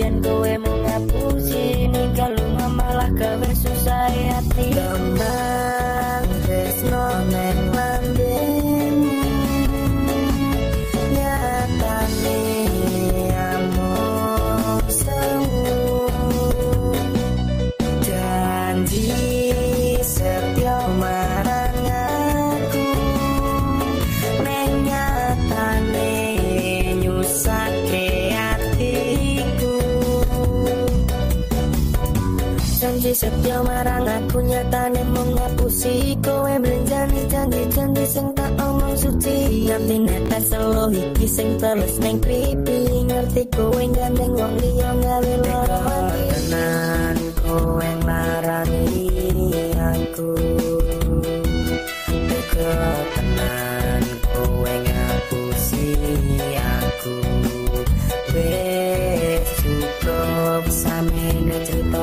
Yen kowe mung ngapusi Ninggal lunga malah gawe susah hati Janji setia marang aku nyatane mau ngapusi Kowe belenjani janji-janji sing tak omong suci. Ngerti netes selo iki sing terus neng pipi Ngerti kowe gandeng wong liya gawe loro hati. Tenan kowe nglarani aku. Tega tenan kowe ngapusi aku. Wes cukup samene cerita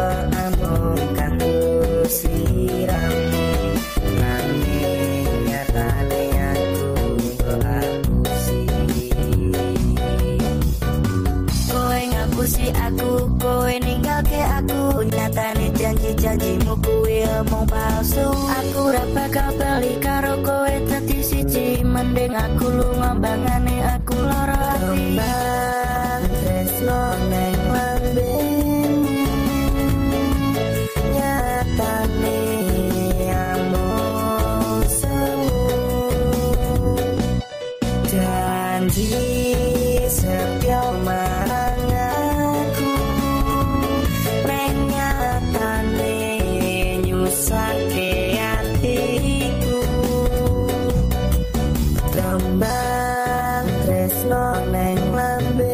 aku Nyatane janji-janjimu kuwi omong palsu. Aku ra bakal bali karo kowe dadi siji. Mending aku lunga bangane aku lara ati. Kembang tresno neng lambemu Nyatane amung janji tresno neng lambemu